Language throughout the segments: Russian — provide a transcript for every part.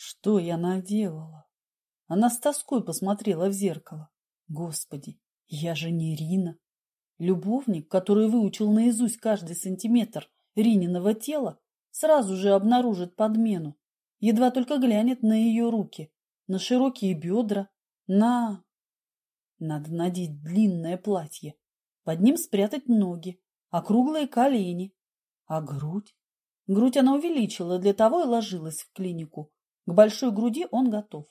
Что я наделала? Она с тоской посмотрела в зеркало. Господи, я же не Рина. Любовник, который выучил наизусть каждый сантиметр Рининого тела, сразу же обнаружит подмену. Едва только глянет на ее руки, на широкие бедра, на... Надо надеть длинное платье, под ним спрятать ноги, округлые колени. А грудь? Грудь она увеличила, для того и ложилась в клинику. К большой груди он готов.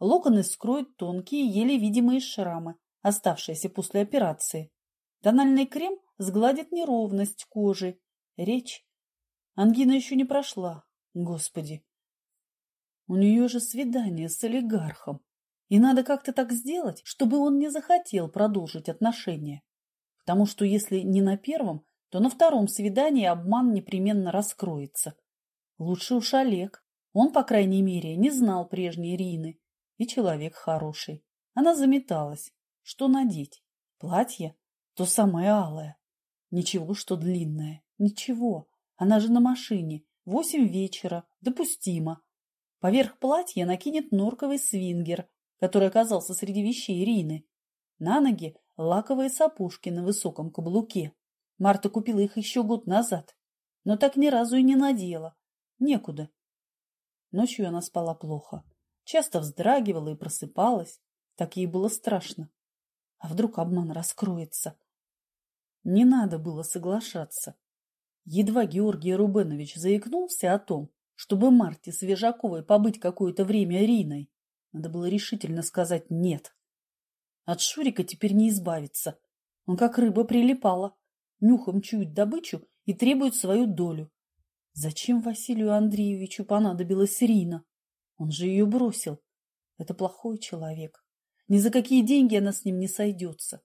Локоны скроют тонкие, еле видимые шрамы, оставшиеся после операции. Тональный крем сгладит неровность кожи. Речь. Ангина еще не прошла. Господи. У нее же свидание с олигархом. И надо как-то так сделать, чтобы он не захотел продолжить отношения. Потому что если не на первом, то на втором свидании обман непременно раскроется. Лучше уж Олег. Он, по крайней мере, не знал прежней Рины. И человек хороший. Она заметалась. Что надеть? Платье? То самое алое. Ничего, что длинное. Ничего. Она же на машине. Восемь вечера. Допустимо. Поверх платья накинет норковый свингер который оказался среди вещей Ирины. На ноги лаковые сапожки на высоком каблуке. Марта купила их еще год назад, но так ни разу и не надела. Некуда. Ночью она спала плохо. Часто вздрагивала и просыпалась. Так ей было страшно. А вдруг обман раскроется? Не надо было соглашаться. Едва Георгий Рубенович заикнулся о том, чтобы Марте Свежаковой побыть какое-то время Риной, надо было решительно сказать «нет». От Шурика теперь не избавиться. Он как рыба прилипала, нюхом чует добычу и требует свою долю. Зачем Василию Андреевичу понадобилась Рина? Он же ее бросил. Это плохой человек. Ни за какие деньги она с ним не сойдется.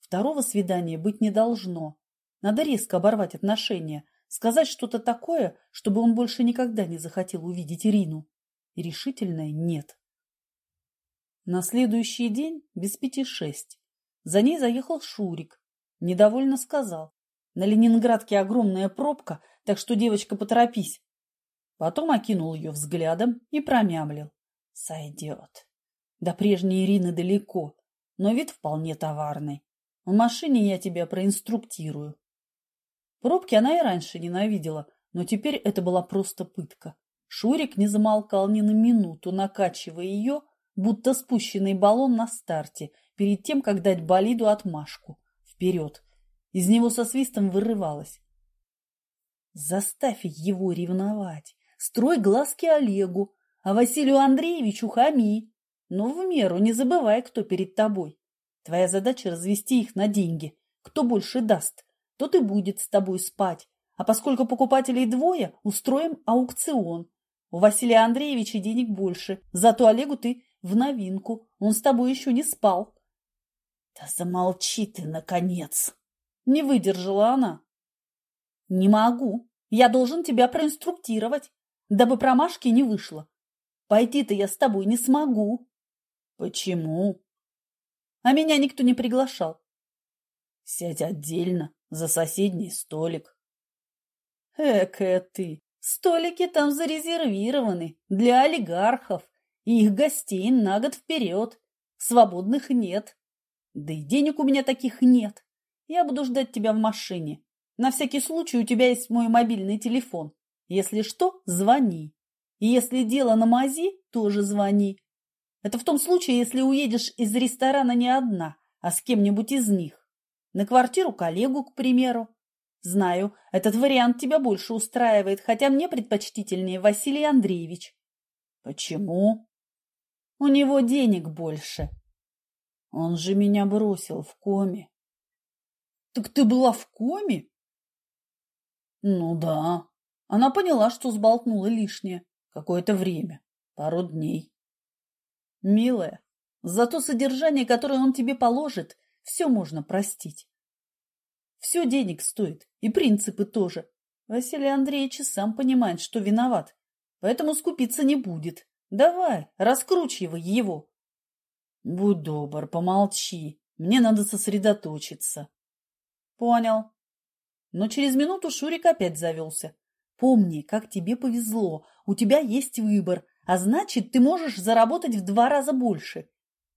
Второго свидания быть не должно. Надо резко оборвать отношения, сказать что-то такое, чтобы он больше никогда не захотел увидеть Ирину. И решительное «нет». На следующий день без пяти шесть. За ней заехал Шурик. Недовольно сказал. На Ленинградке огромная пробка, так что, девочка, поторопись. Потом окинул ее взглядом и промямлил. Сойдет. До прежней Ирины далеко, но вид вполне товарный. В машине я тебя проинструктирую. Пробки она и раньше ненавидела, но теперь это была просто пытка. Шурик не замолкал ни на минуту, накачивая ее, будто спущенный баллон на старте, перед тем, как дать болиду отмашку. Вперед. Из него со свистом вырывалось. Заставь его ревновать. Строй глазки Олегу, а Василию Андреевичу хами. Но в меру не забывай, кто перед тобой. Твоя задача развести их на деньги. Кто больше даст, тот и будет с тобой спать. А поскольку покупателей двое, устроим аукцион. У Василия Андреевича денег больше, зато Олегу ты в новинку. Он с тобой еще не спал. Да замолчи ты, наконец! Не выдержала она. Не могу. Я должен тебя проинструктировать, дабы промашки не вышло. Пойти-то я с тобой не смогу. Почему? А меня никто не приглашал. Сядь отдельно, за соседний столик. Экая ты! Столики там зарезервированы для олигархов и их гостей на год вперед. Свободных нет. Да и денег у меня таких нет. Я буду ждать тебя в машине. На всякий случай у тебя есть мой мобильный телефон. Если что, звони. И если дело на мази, тоже звони. Это в том случае, если уедешь из ресторана не одна, а с кем-нибудь из них. На квартиру коллегу, к примеру. Знаю, этот вариант тебя больше устраивает, хотя мне предпочтительнее Василий Андреевич. Почему? У него денег больше. Он же меня бросил в коме. Так ты была в коме? Ну да. Она поняла, что сболтнула лишнее. Какое-то время. Пару дней. Милая, за то содержание, которое он тебе положит, все можно простить. Все денег стоит, и принципы тоже. Василий Андреевич сам понимает, что виноват, поэтому скупиться не будет. Давай, раскручивай его. Будь добр, помолчи. Мне надо сосредоточиться. Понял. Но через минуту Шурик опять завелся. Помни, как тебе повезло. У тебя есть выбор. а значит, ты можешь заработать в два раза больше.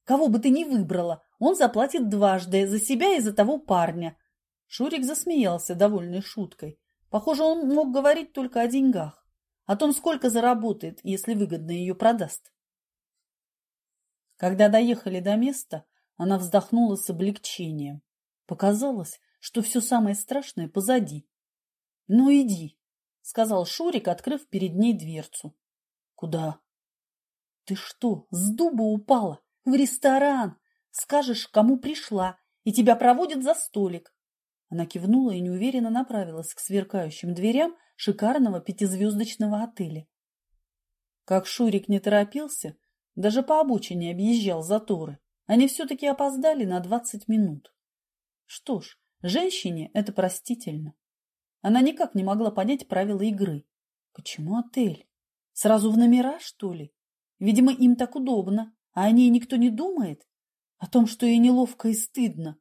Кого бы ты ни выбрала, он заплатит дважды за себя и за того парня. Шурик засмеялся, довольной шуткой. Похоже, он мог говорить только о деньгах, о том, сколько заработает, если выгодно ее продаст. Когда доехали до места, она вздохнула с облегчением. Показалось, что все самое страшное позади. — Ну, иди, — сказал Шурик, открыв перед ней дверцу. — Куда? — Ты что, с дуба упала? В ресторан! Скажешь, кому пришла, и тебя проводят за столик. Она кивнула и неуверенно направилась к сверкающим дверям шикарного пятизвездочного отеля. Как Шурик не торопился, даже по обочине объезжал заторы, они все-таки опоздали на двадцать минут. Что ж, женщине это простительно. Она никак не могла понять правила игры. Почему отель? Сразу в номера, что ли? Видимо, им так удобно, а о ней никто не думает. О том, что ей неловко и стыдно.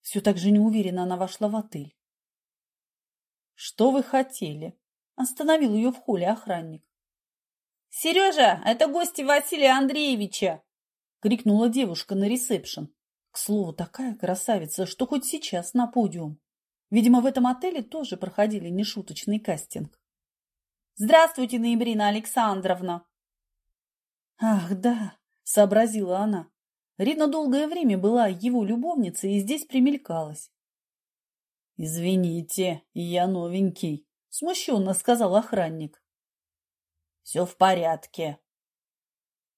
Все так же неуверенно она вошла в отель. «Что вы хотели?» Остановил ее в холле охранник. «Сережа, это гости Василия Андреевича!» Крикнула девушка на ресепшн. К слову, такая красавица, что хоть сейчас на подиум. Видимо, в этом отеле тоже проходили нешуточный кастинг. «Здравствуйте, Ноябрина Александровна!» «Ах, да!» — сообразила она. Рина долгое время была его любовницей и здесь примелькалась. «Извините, я новенький», — смущенно сказал охранник. «Все в порядке».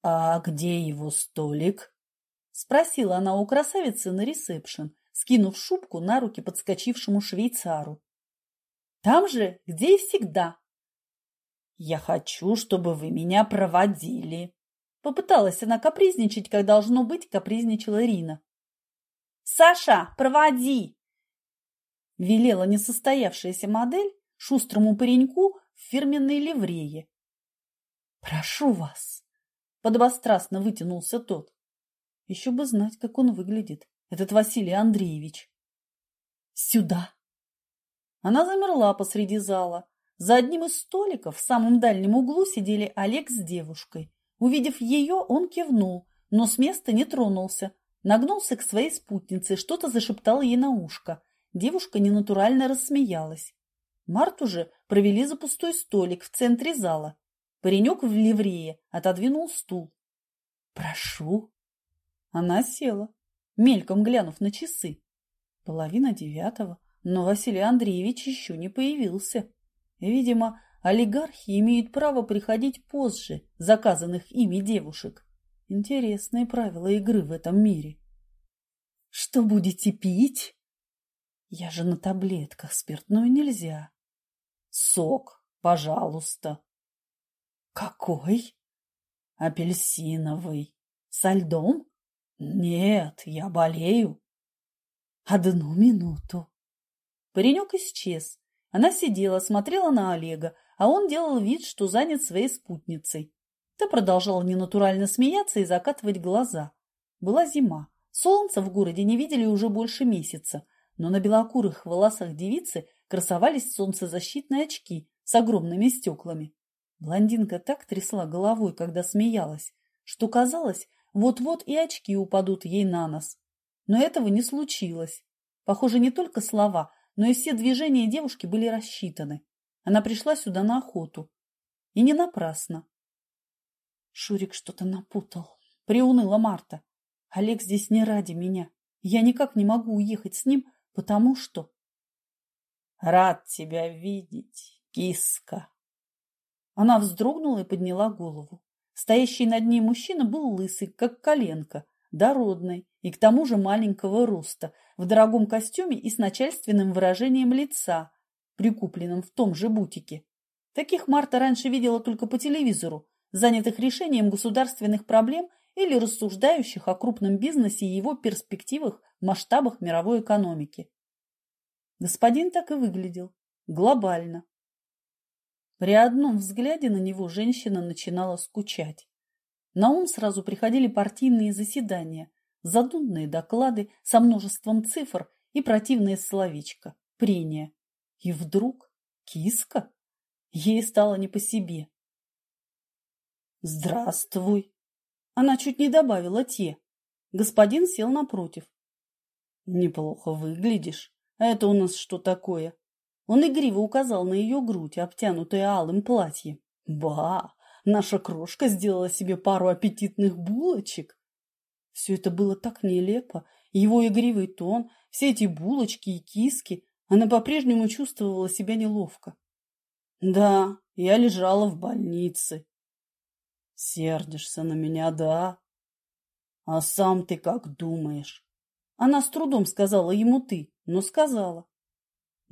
«А где его столик?» — спросила она у красавицы на ресепшн, скинув шубку на руки подскочившему швейцару. «Там же, где и всегда». «Я хочу, чтобы вы меня проводили», Попыталась она капризничать, как должно быть, капризничала Рина. «Саша, проводи!» Велела несостоявшаяся модель шустрому пареньку в фирменной ливрее. «Прошу вас!» – подобострастно вытянулся тот. Еще бы знать, как он выглядит, этот Василий Андреевич. «Сюда!» Она замерла посреди зала. За одним из столиков в самом дальнем углу сидели Олег с девушкой. Увидев ее, он кивнул, но с места не тронулся. Нагнулся к своей спутнице, что-то зашептал ей на ушко. Девушка ненатурально рассмеялась. Марту же провели за пустой столик в центре зала. Паренек в ливрее отодвинул стул. «Прошу». Она села, мельком глянув на часы. Половина девятого, но Василий Андреевич еще не появился. Видимо, Олигархи имеют право приходить позже заказанных ими девушек. Интересные правила игры в этом мире. Что будете пить? Я же на таблетках, спиртное нельзя. Сок, пожалуйста. Какой? Апельсиновый. Со льдом? Нет, я болею. Одну минуту. Паренек исчез. Она сидела, смотрела на Олега, а он делал вид, что занят своей спутницей. Та продолжала ненатурально смеяться и закатывать глаза. Была зима. Солнца в городе не видели уже больше месяца, но на белокурых волосах девицы красовались солнцезащитные очки с огромными стеклами. Блондинка так трясла головой, когда смеялась, что казалось, вот-вот и очки упадут ей на нос. Но этого не случилось. Похоже, не только слова, но и все движения девушки были рассчитаны. Она пришла сюда на охоту. И не напрасно. Шурик что-то напутал. Приуныла Марта. Олег здесь не ради меня. Я никак не могу уехать с ним, потому что... Рад тебя видеть, киска. Она вздрогнула и подняла голову. Стоящий над ней мужчина был лысый, как коленка, дородный и к тому же маленького роста, в дорогом костюме и с начальственным выражением лица, прикупленном в том же бутике. Таких Марта раньше видела только по телевизору, занятых решением государственных проблем или рассуждающих о крупном бизнесе и его перспективах в масштабах мировой экономики. Господин так и выглядел. Глобально. При одном взгляде на него женщина начинала скучать. На ум сразу приходили партийные заседания, задуманные доклады со множеством цифр и противное словечко – прения. И вдруг киска? Ей стало не по себе. Здравствуй. Она чуть не добавила те. Господин сел напротив. Неплохо выглядишь. А это у нас что такое? Он игриво указал на ее грудь, обтянутую алым платьем. Ба! Наша крошка сделала себе пару аппетитных булочек. Все это было так нелепо. Его игривый тон, все эти булочки и киски. Она по-прежнему чувствовала себя неловко. Да, я лежала в больнице. Сердишься на меня, да? А сам ты как думаешь? Она с трудом сказала ему ты, но сказала.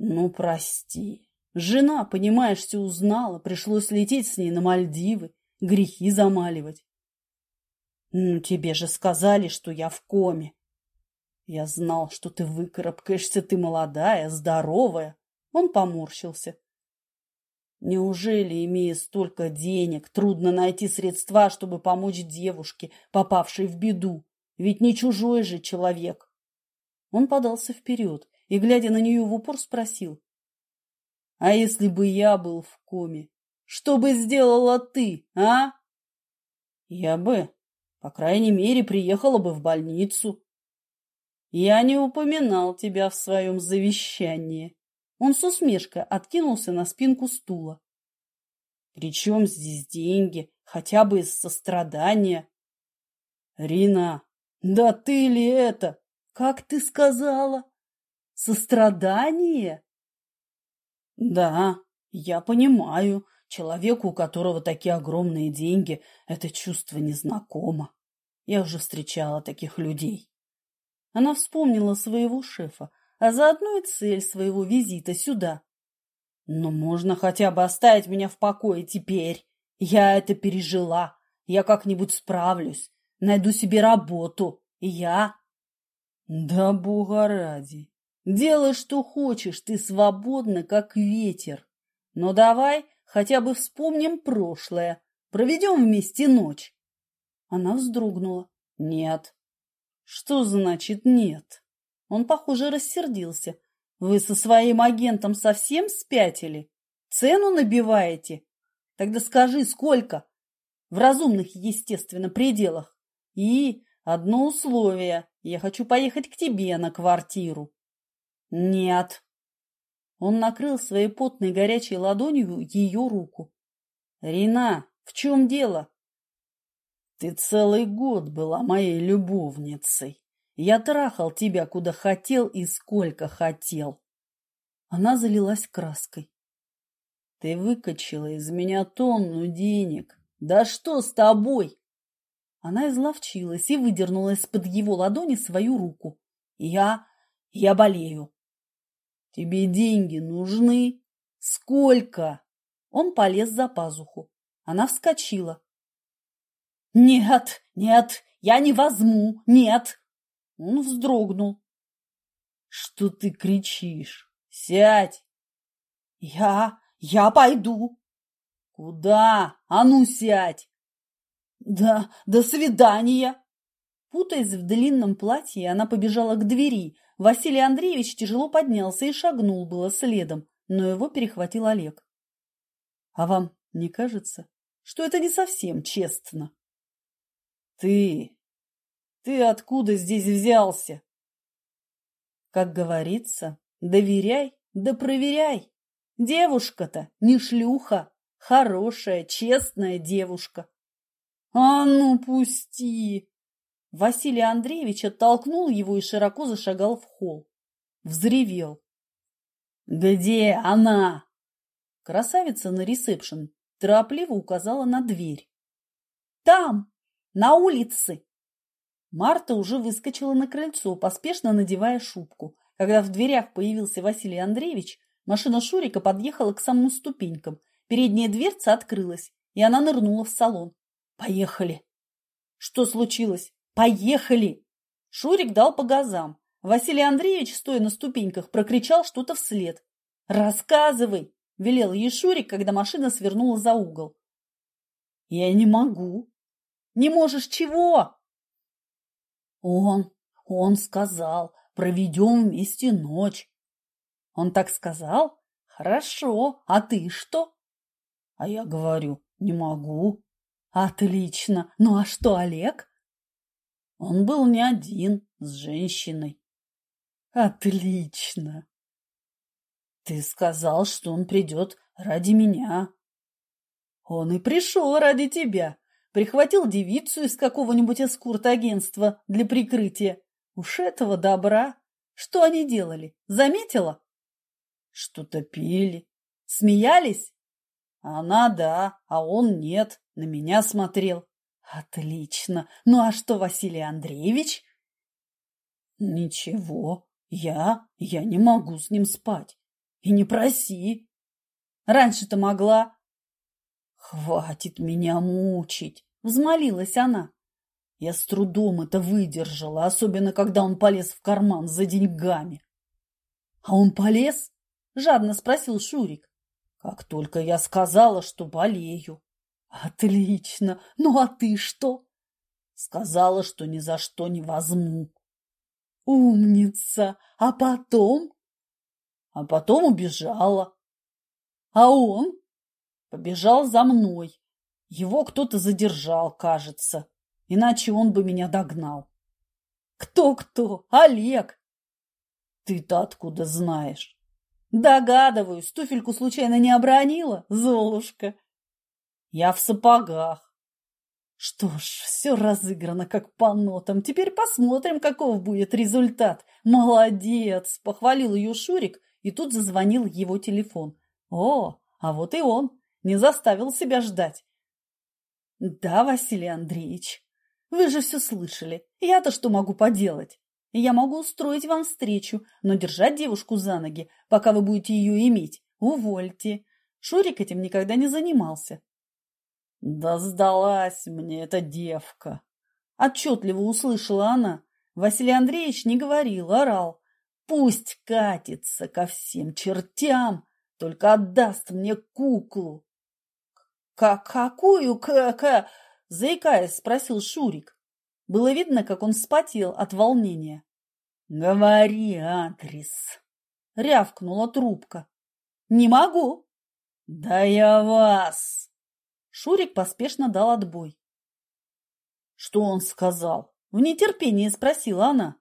Ну, прости. Жена, понимаешь, все узнала, пришлось лететь с ней на Мальдивы, грехи замаливать. Ну, тебе же сказали, что я в коме. Я знал, что ты выкарабкаешься, ты молодая, здоровая. Он поморщился. Неужели, имея столько денег, трудно найти средства, чтобы помочь девушке, попавшей в беду? Ведь не чужой же человек. Он подался вперед и, глядя на нее в упор, спросил. А если бы я был в коме, что бы сделала ты, а? Я бы, по крайней мере, приехала бы в больницу. Я не упоминал тебя в своем завещании. Он с усмешкой откинулся на спинку стула. При чем здесь деньги, хотя бы из сострадания? Рина, да ты ли это? Как ты сказала? Сострадание? Да, я понимаю. Человеку, у которого такие огромные деньги, это чувство незнакомо. Я уже встречала таких людей. Она вспомнила своего шефа, а заодно и цель своего визита сюда. Но можно хотя бы оставить меня в покое теперь. Я это пережила. Я как-нибудь справлюсь. Найду себе работу. И я... Да бога ради. Делай, что хочешь, ты свободна, как ветер. Но давай хотя бы вспомним прошлое, проведем вместе ночь. Она вздрогнула. Нет. Что значит нет? Он, похоже, рассердился. Вы со своим агентом совсем спятили? Цену набиваете? Тогда скажи, сколько? В разумных, естественно, пределах. И одно условие. Я хочу поехать к тебе на квартиру. «Нет». Он накрыл своей потной горячей ладонью ее руку. «Рина, в чем дело?» «Ты целый год была моей любовницей. Я трахал тебя куда хотел и сколько хотел». Она залилась краской. «Ты выкачала из меня тонну денег. Да что с тобой?» Она изловчилась и выдернула из-под его ладони свою руку. «Я... я болею. Тебе деньги нужны? Сколько? Он полез за пазуху. Она вскочила. Нет, нет, я не возьму, нет. Он вздрогнул. Что ты кричишь? Сядь. Я, я пойду. Куда? А ну сядь. Да, до свидания. Путаясь в длинном платье, она побежала к двери, Василий Андреевич тяжело поднялся и шагнул было следом, но его перехватил Олег. — А вам не кажется, что это не совсем честно? — Ты... ты откуда здесь взялся? — Как говорится, доверяй да проверяй. Девушка-то не шлюха, хорошая, честная девушка. — А ну, пусти! Василий Андреевич оттолкнул его и широко зашагал в холл. Взревел. «Где она?» Красавица на ресепшн торопливо указала на дверь. «Там, на улице!» Марта уже выскочила на крыльцо, поспешно надевая шубку. Когда в дверях появился Василий Андреевич, машина Шурика подъехала к самым ступенькам. Передняя дверца открылась, и она нырнула в салон. «Поехали!» «Что случилось?» «Поехали!» Шурик дал по газам. Василий Андреевич, стоя на ступеньках, прокричал что-то вслед. «Рассказывай!» – велел ей Шурик, когда машина свернула за угол. «Я не могу». «Не можешь чего?» «Он, он сказал, проведем вместе ночь». «Он так сказал? Хорошо. А ты что?» «А я говорю, не могу». Отлично. Ну а что, Олег? Он был не один, с женщиной. Отлично. Ты сказал, что он придет ради меня. Он и пришел ради тебя. Прихватил девицу из какого-нибудь эскурт-агентства для прикрытия. Уж этого добра. Что они делали? Заметила? Что-то пили. Смеялись? Она да, а он нет. На меня смотрел. Отлично. Ну а что, Василий Андреевич? Ничего. Я, я не могу с ним спать. И не проси. Раньше-то могла. Хватит меня мучить, взмолилась она. Я с трудом это выдержала, особенно когда он полез в карман за деньгами. А он полез? Жадно спросил Шурик. Как только я сказала, что болею. Отлично. Ну а ты что? Сказала, что ни за что не возьму. Умница. А потом? А потом убежала. А он? Побежал за мной. Его кто-то задержал, кажется. Иначе он бы меня догнал. Кто-кто? Олег. Ты-то откуда знаешь? Догадываюсь, туфельку случайно не обронила, Золушка. Я в сапогах. Что ж, все разыграно как по нотам. Теперь посмотрим, каков будет результат. Молодец, похвалил ее Шурик, и тут зазвонил его телефон. О, а вот и он. Не заставил себя ждать. Да, Василий Андреевич, вы же все слышали. Я-то что могу поделать? Я могу устроить вам встречу, но держать девушку за ноги, пока вы будете ее иметь, увольте. Шурик этим никогда не занимался. Да сдалась мне эта девка. Отчетливо услышала она. Василий Андреевич не говорил, орал. Пусть катится ко всем чертям, только отдаст мне куклу. Как какую к к заикаясь, спросил Шурик. Было видно, как он вспотел от волнения. Говори адрес. Рявкнула трубка. Не могу. Да я вас. Шурик поспешно дал отбой. Что он сказал? В нетерпении спросила она.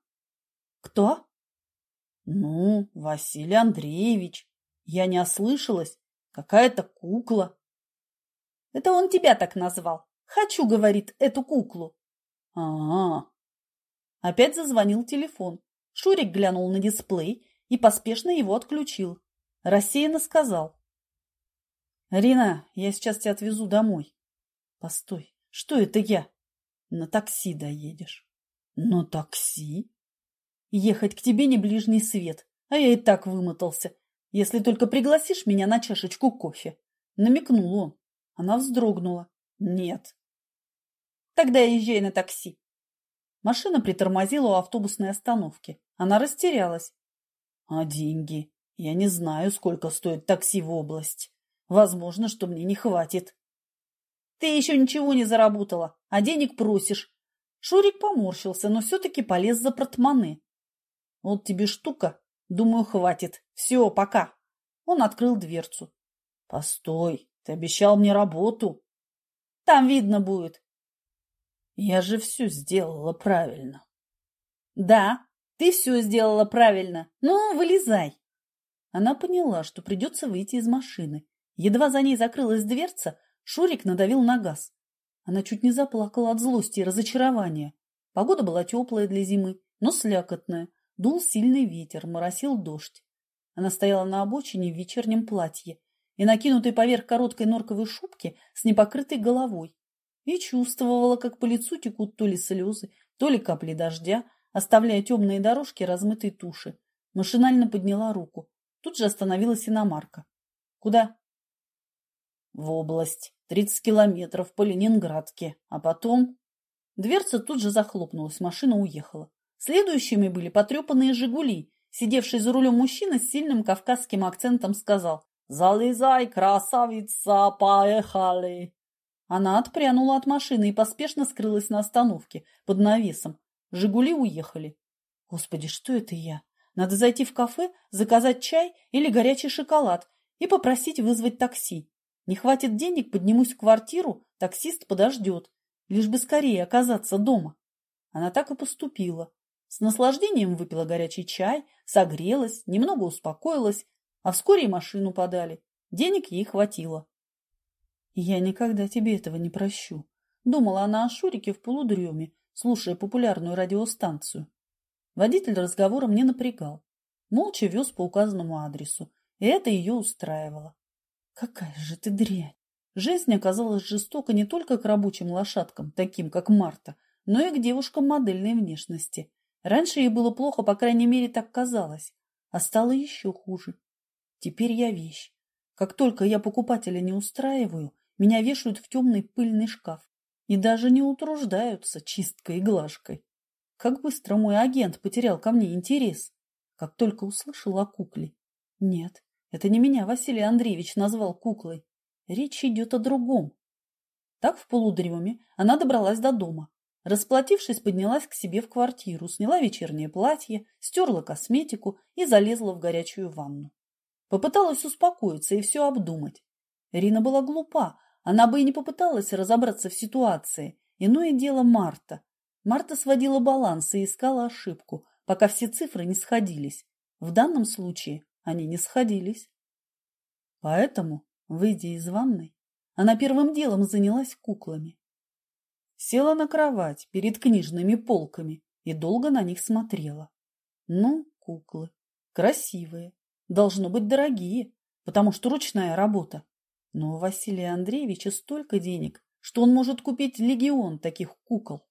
Кто? Ну, Василий Андреевич. Я не ослышалась. Какая-то кукла. Это он тебя так назвал. Хочу, говорит, эту куклу. А, -а, а Опять зазвонил телефон. Шурик глянул на дисплей и поспешно его отключил. Рассеянно сказал. «Рина, я сейчас тебя отвезу домой». «Постой, что это я?» «На такси доедешь». «На такси?» «Ехать к тебе не ближний свет, а я и так вымотался, если только пригласишь меня на чашечку кофе». Намекнул он. Она вздрогнула. «Нет». «Тогда езжай на такси». Машина притормозила у автобусной остановки. Она растерялась. «А деньги? Я не знаю, сколько стоит такси в область». Возможно, что мне не хватит. Ты еще ничего не заработала, а денег просишь. Шурик поморщился, но все-таки полез за портмоне. Вот тебе штука. Думаю, хватит. Все, пока. Он открыл дверцу. Постой, ты обещал мне работу. Там видно будет. Я же все сделала правильно. Да, ты все сделала правильно. Ну, вылезай. Она поняла, что придется выйти из машины. Едва за ней закрылась дверца, Шурик надавил на газ. Она чуть не заплакала от злости и разочарования. Погода была теплая для зимы, но слякотная. Дул сильный ветер, моросил дождь. Она стояла на обочине в вечернем платье и накинутой поверх короткой норковой шубки с непокрытой головой и чувствовала, как по лицу текут то ли слезы, то ли капли дождя, оставляя темные дорожки размытой туши. Машинально подняла руку. Тут же остановилась иномарка. «Куда?» В область, 30 километров по Ленинградке, а потом... Дверца тут же захлопнулась, машина уехала. Следующими были потрепанные «Жигули». Сидевший за рулем мужчина с сильным кавказским акцентом сказал «Залезай, красавица, поехали!» Она отпрянула от машины и поспешно скрылась на остановке, под навесом. «Жигули» уехали. Господи, что это я? Надо зайти в кафе, заказать чай или горячий шоколад и попросить вызвать такси. Не хватит денег, поднимусь в квартиру, таксист подождет, лишь бы скорее оказаться дома. Она так и поступила. С наслаждением выпила горячий чай, согрелась, немного успокоилась, а вскоре и машину подали. Денег ей хватило. «Я никогда тебе этого не прощу», — думала она о Шурике в полудреме, слушая популярную радиостанцию. Водитель разговором не напрягал. Молча вез по указанному адресу, и это ее устраивало. Какая же ты дрянь! Жизнь оказалась жестока не только к рабочим лошадкам, таким как Марта, но и к девушкам модельной внешности. Раньше ей было плохо, по крайней мере, так казалось, а стало еще хуже. Теперь я вещь. Как только я покупателя не устраиваю, меня вешают в темный пыльный шкаф и даже не утруждаются чисткой и глажкой. Как быстро мой агент потерял ко мне интерес, как только услышал о кукле. Нет, это не меня Василий Андреевич назвал куклой. Речь идет о другом. Так в полудреме она добралась до дома. Расплатившись, поднялась к себе в квартиру, сняла вечернее платье, стерла косметику и залезла в горячую ванну. Попыталась успокоиться и все обдумать. Рина была глупа, она бы и не попыталась разобраться в ситуации. Иное дело Марта. Марта сводила баланс и искала ошибку, пока все цифры не сходились. В данном случае они не сходились. Поэтому, выйдя из ванной, она первым делом занялась куклами. Села на кровать перед книжными полками и долго на них смотрела. Ну, куклы. Красивые. Должно быть дорогие, потому что ручная работа. Но у Василия Андреевича столько денег, что он может купить легион таких кукол.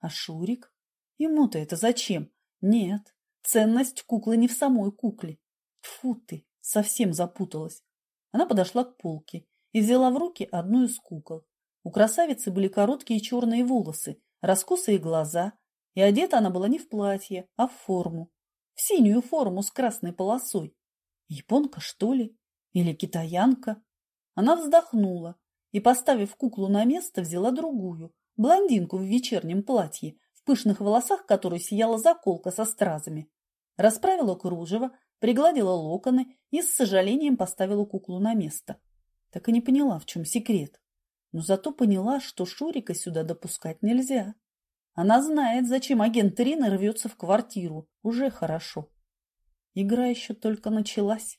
А Шурик? Ему-то это зачем? Нет, ценность куклы не в самой кукле. Тьфу ты, совсем запуталась. Она подошла к полке и взяла в руки одну из кукол. У красавицы были короткие черные волосы, раскосые глаза, и одета она была не в платье, а в форму. В синюю форму с красной полосой. Японка, что ли? Или китаянка? Она вздохнула и, поставив куклу на место, взяла другую, блондинку в вечернем платье, в пышных волосах которой сияла заколка со стразами. Расправила кружево, пригладила локоны и с сожалением поставила куклу на место. Так и не поняла, в чем секрет. Но зато поняла, что Шурика сюда допускать нельзя. Она знает, зачем агент Рина рвется в квартиру. Уже хорошо. Игра еще только началась.